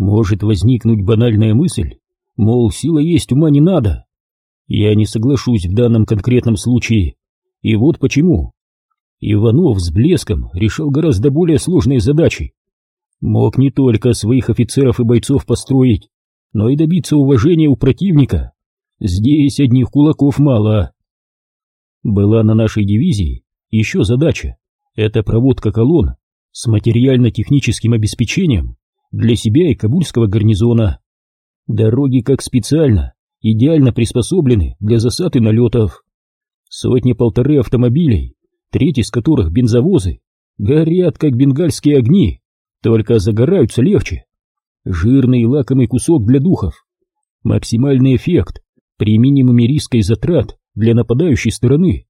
Может возникнуть банальная мысль, мол, сила есть, ума не надо. Я не соглашусь в данном конкретном случае, и вот почему. Иванов с блеском решил гораздо более сложные задачи. Мог не только своих офицеров и бойцов построить, но и добиться уважения у противника. Здесь одних кулаков мало. Была на нашей дивизии еще задача. Это проводка колонн с материально-техническим обеспечением для себя и кабульского гарнизона. Дороги как специально, идеально приспособлены для засад и налетов. Сотни-полторы автомобилей треть из которых бензовозы, горят, как бенгальские огни, только загораются легче. Жирный и лакомый кусок для духов. Максимальный эффект при минимуме риска и затрат для нападающей стороны.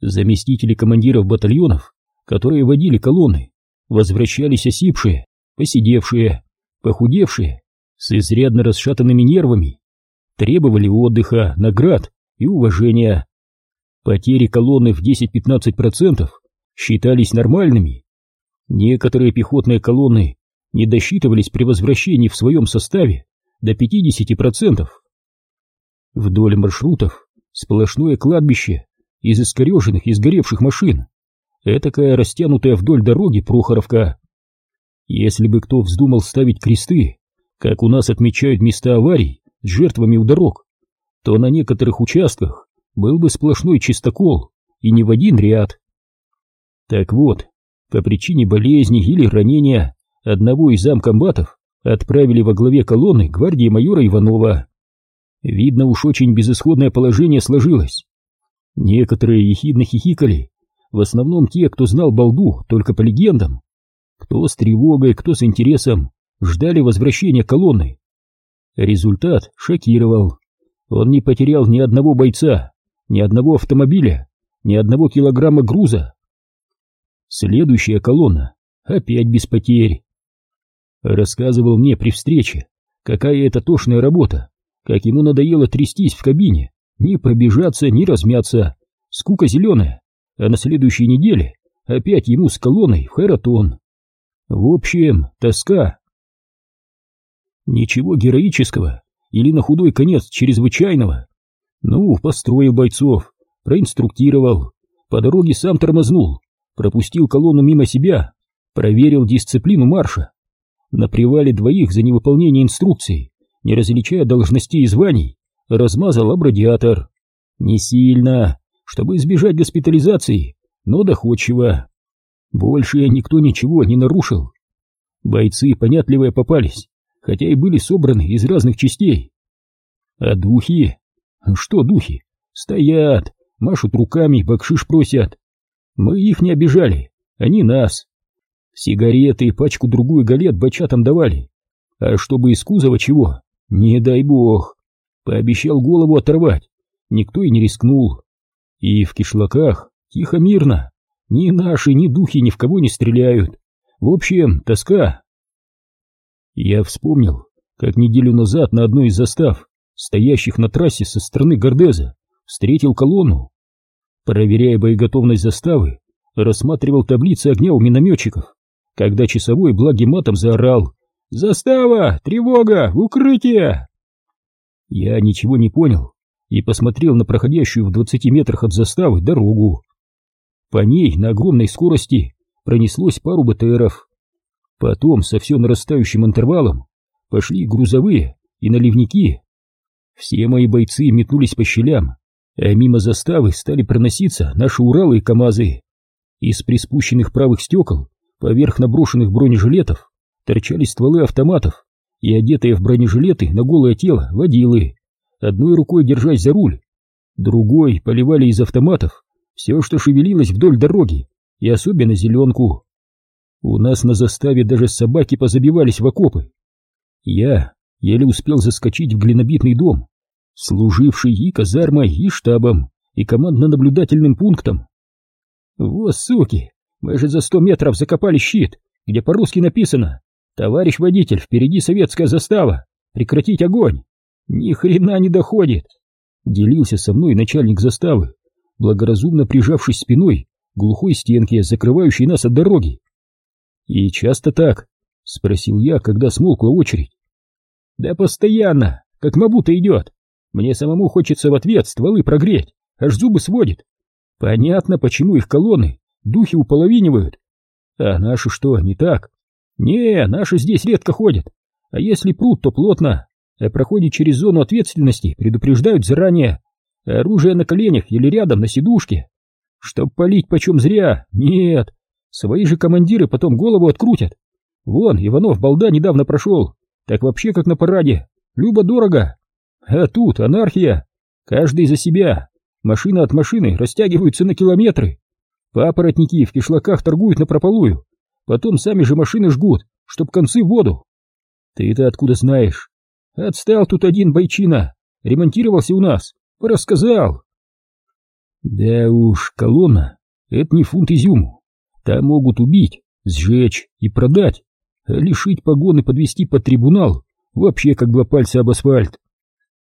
Заместители командиров батальонов, которые водили колонны, возвращались осипшие, посидевшие, похудевшие, с изрядно расшатанными нервами, требовали отдыха, наград и уважения. Потери колонны в 10-15% считались нормальными. Некоторые пехотные колонны не досчитывались при возвращении в своем составе до 50%. Вдоль маршрутов сплошное кладбище из искореженных и сгоревших машин. Этакая растянутая вдоль дороги Прохоровка. Если бы кто вздумал ставить кресты, как у нас отмечают места аварий с жертвами у дорог, то на некоторых участках был бы сплошной чистокол, и не в один ряд. Так вот, по причине болезни или ранения одного из замкомбатов отправили во главе колонны гвардии майора Иванова. Видно уж очень безысходное положение сложилось. Некоторые ехидно хихикали, в основном те, кто знал балду только по легендам. Кто с тревогой, кто с интересом, ждали возвращения колонны. Результат шокировал. Он не потерял ни одного бойца, ни одного автомобиля, ни одного килограмма груза. Следующая колонна опять без потерь. Рассказывал мне при встрече, какая это тошная работа, как ему надоело трястись в кабине, ни пробежаться, ни размяться, скука зеленая, а на следующей неделе опять ему с колонной в Харатон. В общем, тоска. Ничего героического или на худой конец чрезвычайного ну, построил бойцов, проинструктировал, по дороге сам тормознул, пропустил колонну мимо себя, проверил дисциплину марша. На привале двоих за невыполнение инструкций, не различая должностей и званий, размазал абрадиатор. Не сильно, чтобы избежать госпитализации, но доходчиво. Больше никто ничего не нарушил. Бойцы понятливые попались, хотя и были собраны из разных частей. А духи что духи? Стоят, машут руками, бакшиш просят. Мы их не обижали, они нас. Сигареты, пачку-другую галет бачатам давали. А чтобы из кузова чего? Не дай бог. Пообещал голову оторвать. Никто и не рискнул. И в кишлаках тихо-мирно. Ни наши, ни духи ни в кого не стреляют. В общем, тоска. Я вспомнил, как неделю назад на одной из застав стоящих на трассе со стороны Гордеза, встретил колонну. Проверяя боеготовность заставы, рассматривал таблицы огня у минометчиков, когда часовой благим матом заорал «Застава! Тревога! Укрытие!» Я ничего не понял и посмотрел на проходящую в двадцати метрах от заставы дорогу. По ней на огромной скорости пронеслось пару БТРов. Потом со все нарастающим интервалом пошли грузовые и наливники. Все мои бойцы метнулись по щелям, а мимо заставы стали проноситься наши Уралы и КамАЗы. Из приспущенных правых стекол, поверх наброшенных бронежилетов, торчали стволы автоматов и одетые в бронежилеты на голое тело водилы, одной рукой держась за руль, другой поливали из автоматов все, что шевелилось вдоль дороги, и особенно зеленку. У нас на заставе даже собаки позабивались в окопы. Я еле успел заскочить в глинобитный дом, служивший и казармой, и штабом, и командно-наблюдательным пунктом. Вот суки, мы же за сто метров закопали щит, где по-русски написано «Товарищ водитель, впереди советская застава! Прекратить огонь!» Ни хрена не доходит! Делился со мной начальник заставы, благоразумно прижавшись спиной к глухой стенке, закрывающей нас от дороги. И часто так, Спросил я, когда смолкла очередь. Да постоянно, как мабута идет. Мне самому хочется в ответ стволы прогреть, аж зубы сводит. Понятно, почему их колонны духи уполовинивают. А наши что, не так? Не, наши здесь редко ходят. А если прут, то плотно. А проходит через зону ответственности, предупреждают заранее. Оружие на коленях или рядом на сидушке. Чтоб палить почем зря, нет. Свои же командиры потом голову открутят. Вон, Иванов балда недавно прошел. Так вообще как на параде. Любо-дорого. А тут анархия. Каждый за себя. Машина от машины растягиваются на километры. Папоротники в кишлаках торгуют напропалую. Потом сами же машины жгут, чтоб концы в воду. Ты-то откуда знаешь? Отстал тут один бойчина. Ремонтировался у нас. Рассказал. Да уж, колонна — это не фунт изюму. Там могут убить, сжечь и продать. А лишить погоны подвести под трибунал вообще как два пальца об асфальт.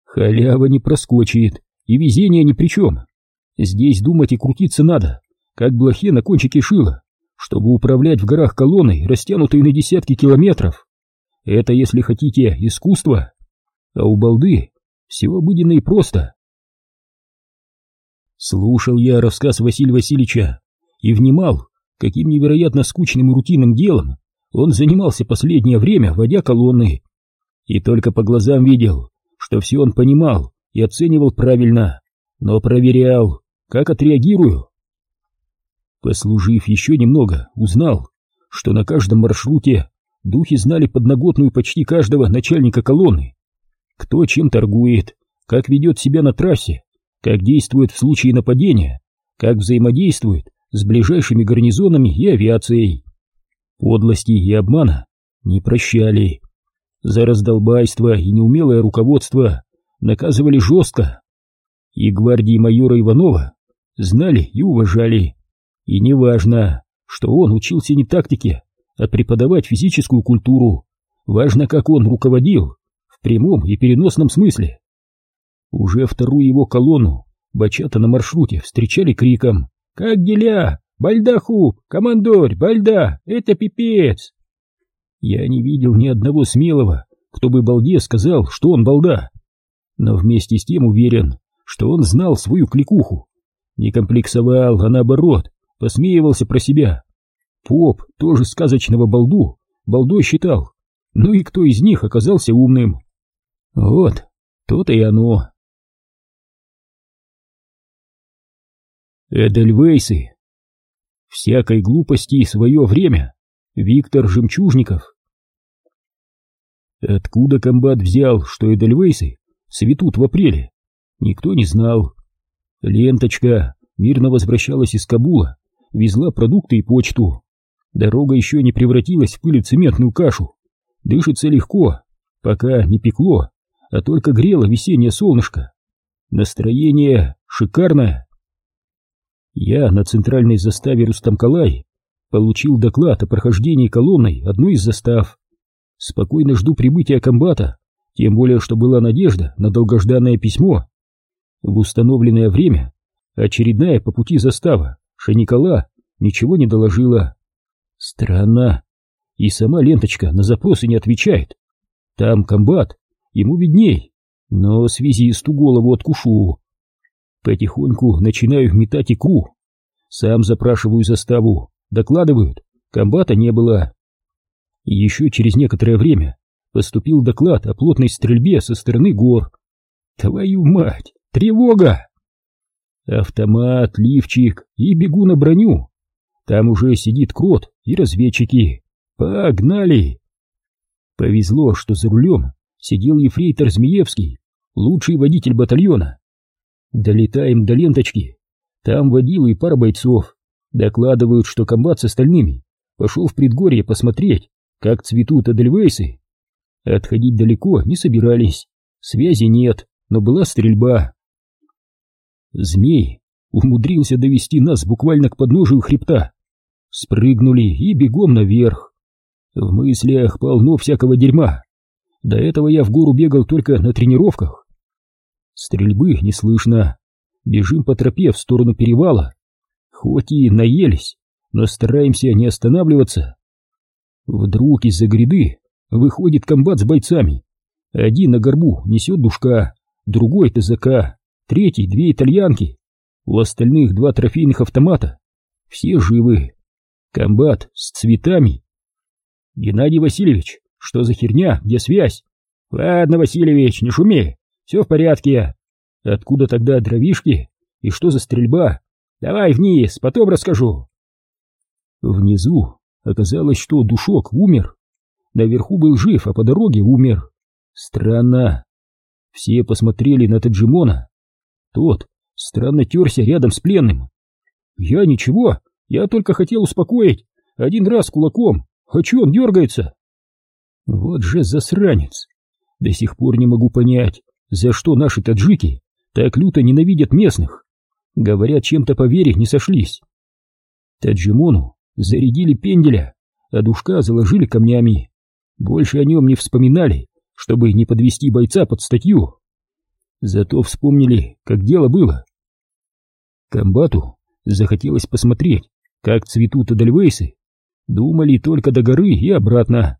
Халява не проскочит, и везение ни при чем. Здесь думать и крутиться надо, как блохе на кончике шила, чтобы управлять в горах колонной, растянутой на десятки километров. Это, если хотите, искусство. А у балды все обыденно и просто. Слушал я рассказ Василия Васильевича и внимал, каким невероятно скучным и рутинным делом он занимался последнее время, водя колонны. И только по глазам видел, что все он понимал и оценивал правильно, но проверял, как отреагирую. Послужив еще немного, узнал, что на каждом маршруте духи знали подноготную почти каждого начальника колонны. Кто чем торгует, как ведет себя на трассе, как действует в случае нападения, как взаимодействует с ближайшими гарнизонами и авиацией. Подлости и обмана не прощали. За раздолбайство и неумелое руководство наказывали жестко. И гвардии майора Иванова знали и уважали. И неважно, что он учился не тактике, а преподавать физическую культуру. Важно, как он руководил, в прямом и переносном смысле. Уже вторую его колонну бачата на маршруте встречали криком «Как деля? Бальда хуп! Командорь! Бальда! Это пипец!» Я не видел ни одного смелого, кто бы балде сказал, что он балда. Но вместе с тем уверен, что он знал свою кликуху. Не комплексовал, а наоборот, посмеивался про себя. Поп тоже сказочного балду, балдой считал. Ну и кто из них оказался умным? Вот, то-то и оно. Эдельвейсы. Всякой глупости свое время. Виктор Жемчужников. Откуда комбат взял, что Эдельвейсы цветут в апреле? Никто не знал. Ленточка мирно возвращалась из Кабула, везла продукты и почту. Дорога еще не превратилась в пыль кашу. Дышится легко, пока не пекло, а только грело весеннее солнышко. Настроение шикарное. Я на центральной заставе Рустамкалай получил доклад о прохождении колонной одной из застав. Спокойно жду прибытия комбата, тем более, что была надежда на долгожданное письмо. В установленное время очередная по пути застава Шаникала ничего не доложила. Странно. И сама ленточка на запросы не отвечает. Там комбат, ему видней, но связисту голову откушу. Потихоньку начинаю метать икру. Сам запрашиваю заставу, докладывают, комбата не было. еще через некоторое время поступил доклад о плотной стрельбе со стороны гор. Твою мать, тревога! Автомат, лифчик и бегу на броню. Там уже сидит крот и разведчики. Погнали! Повезло, что за рулем сидел ефрейтор Змеевский, лучший водитель батальона. Долетаем до ленточки. Там водила и пара бойцов. Докладывают, что комбат с остальными пошел в предгорье посмотреть, как цветут эдельвейсы. Отходить далеко не собирались. Связи нет, но была стрельба. Змей умудрился довести нас буквально к подножию хребта. Спрыгнули и бегом наверх. В мыслях полно всякого дерьма. До этого я в гору бегал только на тренировках. Стрельбы не слышно. Бежим по тропе в сторону перевала. Хоть и наелись, но стараемся не останавливаться. Вдруг из-за гряды выходит комбат с бойцами. Один на горбу несет душка, другой ТЗК, третий две итальянки. У остальных два трофейных автомата. Все живы. Комбат с цветами. Геннадий Васильевич, что за херня? Где связь? Ладно, Васильевич, не шуми. Все в порядке. Откуда тогда дровишки? И что за стрельба? Давай вниз, потом расскажу. Внизу оказалось, что душок умер. Наверху был жив, а по дороге умер. Странно. Все посмотрели на Таджимона. Тот странно терся рядом с пленным. Я ничего, я только хотел успокоить. Один раз кулаком. Хочу, он дергается. Вот же засранец. До сих пор не могу понять, за что наши таджики так люто ненавидят местных. Говорят, чем-то по вере не сошлись. Таджимону зарядили пенделя, а душка заложили камнями. Больше о нем не вспоминали, чтобы не подвести бойца под статью. Зато вспомнили, как дело было. Комбату захотелось посмотреть, как цветут эдельвейсы. Думали только до горы и обратно.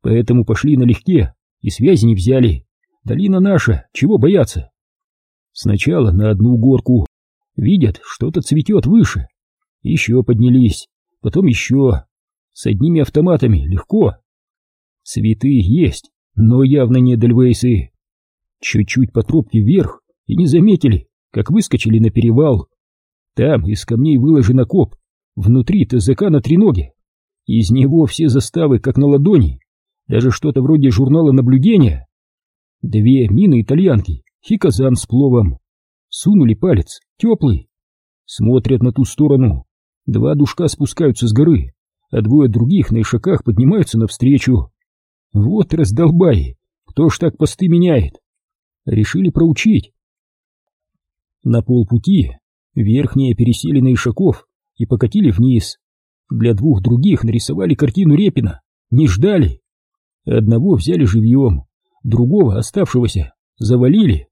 Поэтому пошли налегке и связи не взяли. Долина наша, чего бояться? Сначала на одну горку. Видят, что-то цветет выше. Еще поднялись, потом еще. С одними автоматами легко. Цветы есть, но явно не Эдельвейсы. Чуть-чуть по тропке вверх и не заметили, как выскочили на перевал. Там из камней выложен окоп, внутри ТЗК на треноге. Из него все заставы как на ладони, даже что-то вроде журнала наблюдения. Две мины-итальянки, хиказан с пловом. Сунули палец, теплый. Смотрят на ту сторону. Два душка спускаются с горы, а двое других на ишаках поднимаются навстречу. Вот раздолбай, кто ж так посты меняет? Решили проучить. На полпути верхние пересели на ишаков и покатили вниз. Для двух других нарисовали картину Репина, не ждали. Одного взяли живьем, другого, оставшегося, завалили.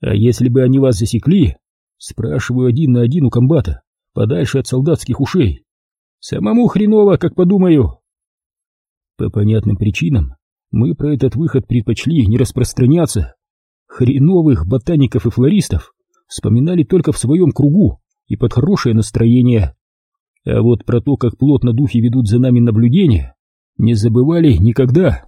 А если бы они вас засекли, спрашиваю один на один у комбата, подальше от солдатских ушей. Самому хреново, как подумаю. По понятным причинам мы про этот выход предпочли не распространяться. Хреновых ботаников и флористов вспоминали только в своем кругу и под хорошее настроение. А вот про то, как плотно духи ведут за нами наблюдение, не забывали никогда.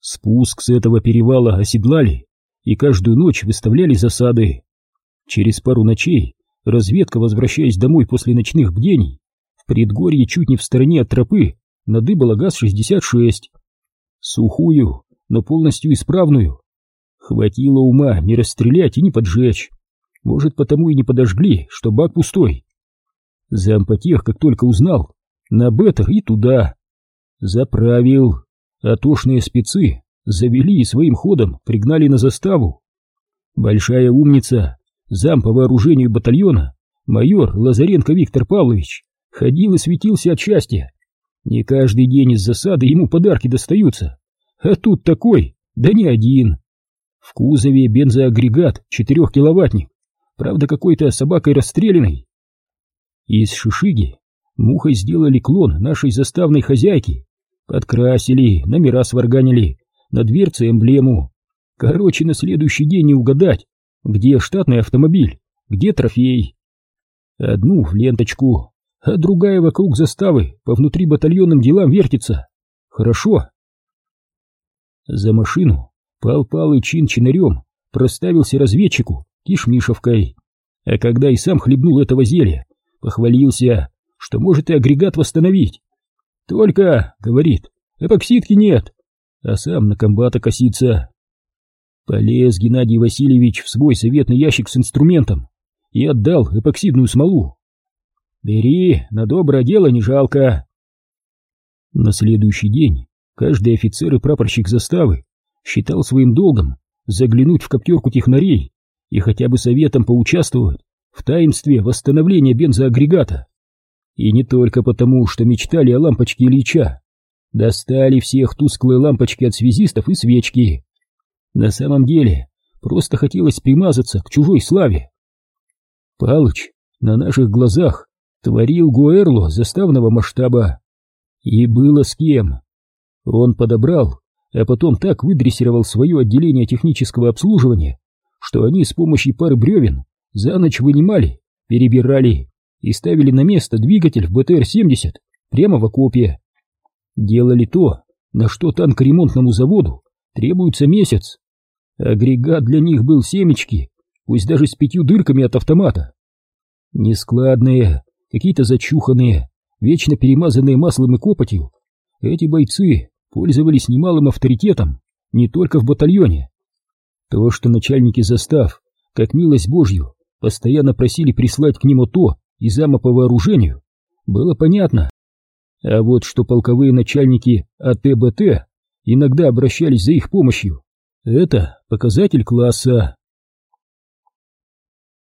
Спуск с этого перевала оседлали и каждую ночь выставляли засады. Через пару ночей разведка, возвращаясь домой после ночных бдений, в предгорье чуть не в стороне от тропы, надыбала ГАЗ-66. Сухую, но полностью исправную. Хватило ума не расстрелять и не поджечь. Может, потому и не подожгли, что бак пустой. Зампотех, как только узнал, на бетер и туда. Заправил. А тошные спецы завели и своим ходом пригнали на заставу. Большая умница, зам по вооружению батальона, майор Лазаренко Виктор Павлович, ходил и светился от счастья. Не каждый день из засады ему подарки достаются. А тут такой, да не один. В кузове бензоагрегат четырехкиловаттник, правда какой-то собакой расстрелянный. Из шишиги мухой сделали клон нашей заставной хозяйки, подкрасили, номера сварганили, на дверце эмблему. Короче, на следующий день не угадать, где штатный автомобиль, где трофей. Одну в ленточку, а другая вокруг заставы по внутри батальонным делам вертится. Хорошо. За машину Пал Палый чин-чинарем проставился разведчику Кишмишевкой, а когда и сам хлебнул этого зелья, похвалился, что может и агрегат восстановить. Только, говорит, эпоксидки нет, а сам на комбата косится. Полез Геннадий Васильевич в свой советный ящик с инструментом и отдал эпоксидную смолу. Бери, на доброе дело не жалко. На следующий день каждый офицер и прапорщик заставы считал своим долгом заглянуть в коптерку технарей и хотя бы советом поучаствовать в таинстве восстановления бензоагрегата. И не только потому, что мечтали о лампочке Ильича. Достали всех тусклые лампочки от связистов и свечки. На самом деле, просто хотелось примазаться к чужой славе. Палыч на наших глазах творил Гуэрло заставного масштаба. И было с кем. Он подобрал, а потом так выдрессировал свое отделение технического обслуживания, что они с помощью пары бревен за ночь вынимали, перебирали и ставили на место двигатель в БТР-70 прямо в окопе. Делали то, на что танк-ремонтному заводу требуется месяц. Агрегат для них был семечки, пусть даже с пятью дырками от автомата. Нескладные, какие-то зачуханные, вечно перемазанные маслом и копотью, эти бойцы пользовались немалым авторитетом не только в батальоне. То, что начальники застав, как милость Божью, постоянно просили прислать к нему то и зама по вооружению, было понятно. А вот что полковые начальники АТБТ иногда обращались за их помощью, это показатель класса.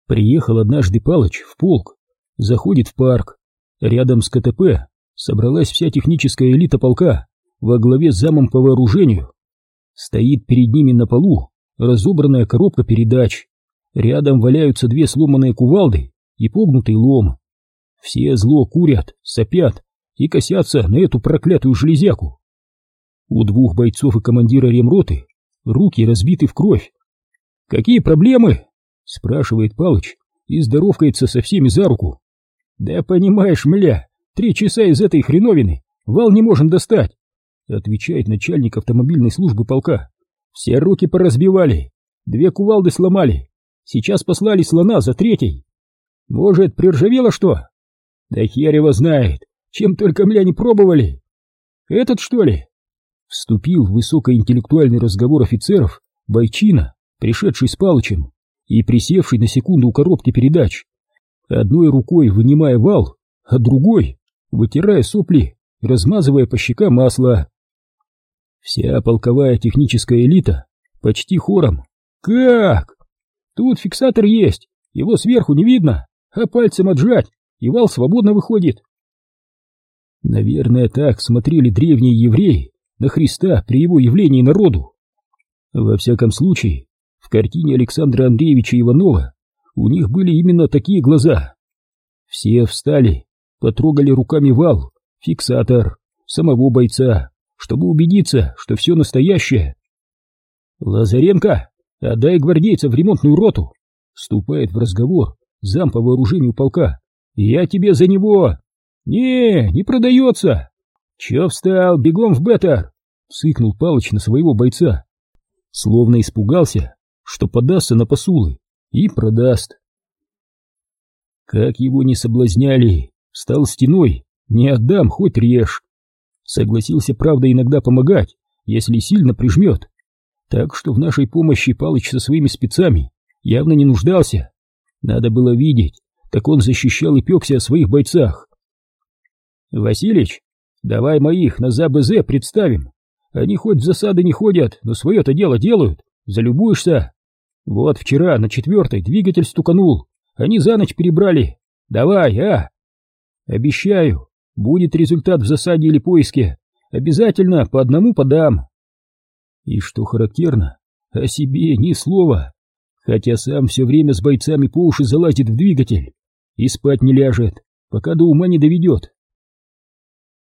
Приехал однажды Палыч в полк, заходит в парк. Рядом с КТП собралась вся техническая элита полка во главе с замом по вооружению. Стоит перед ними на полу разобранная коробка передач. Рядом валяются две сломанные кувалды и погнутый лом. Все зло курят, сопят и косятся на эту проклятую железяку. У двух бойцов и командира ремроты руки разбиты в кровь. «Какие проблемы?» — спрашивает Палыч и здоровкается со всеми за руку. «Да понимаешь, мля, три часа из этой хреновины вал не можем достать», — отвечает начальник автомобильной службы полка. «Все руки поразбивали, две кувалды сломали, сейчас послали слона за третий. Может, приржавело что? Да хер его знает, чем только, мля, не пробовали. Этот, что ли?» Вступил в высокоинтеллектуальный разговор офицеров Бойчина, пришедший с Палычем и присевший на секунду у коробки передач, одной рукой вынимая вал, а другой вытирая сопли, размазывая по щекам масло. Вся полковая техническая элита почти хором. «Как? Тут фиксатор есть, его сверху не видно, а пальцем отжать, и вал свободно выходит». Наверное, так смотрели древние евреи на Христа при его явлении народу. Во всяком случае, в картине Александра Андреевича Иванова у них были именно такие глаза. Все встали, потрогали руками вал, фиксатор, самого бойца, чтобы убедиться, что все настоящее. «Лазаренко, отдай гвардейца в ремонтную роту!» Вступает в разговор зам по вооружению полка. «Я тебе за него!» «Не, не продается!» «Че встал? Бегом в Беттер!» — цыкнул Палыч на своего бойца. Словно испугался, что подастся на посулы и продаст. Как его не соблазняли, стал стеной, не отдам, хоть режь. Согласился, правда, иногда помогать, если сильно прижмет. Так что в нашей помощи Палыч со своими спецами явно не нуждался. Надо было видеть, как он защищал и пекся о своих бойцах. Василич, Давай моих на ЗБЗ представим. Они хоть в засады не ходят, но свое-то дело делают. Залюбуешься. Вот вчера на четвертой двигатель стуканул. Они за ночь перебрали. Давай, а? Обещаю, будет результат в засаде или поиске. Обязательно по одному подам. И что характерно, о себе ни слова. Хотя сам все время с бойцами по уши залазит в двигатель и спать не ляжет, пока до ума не доведет.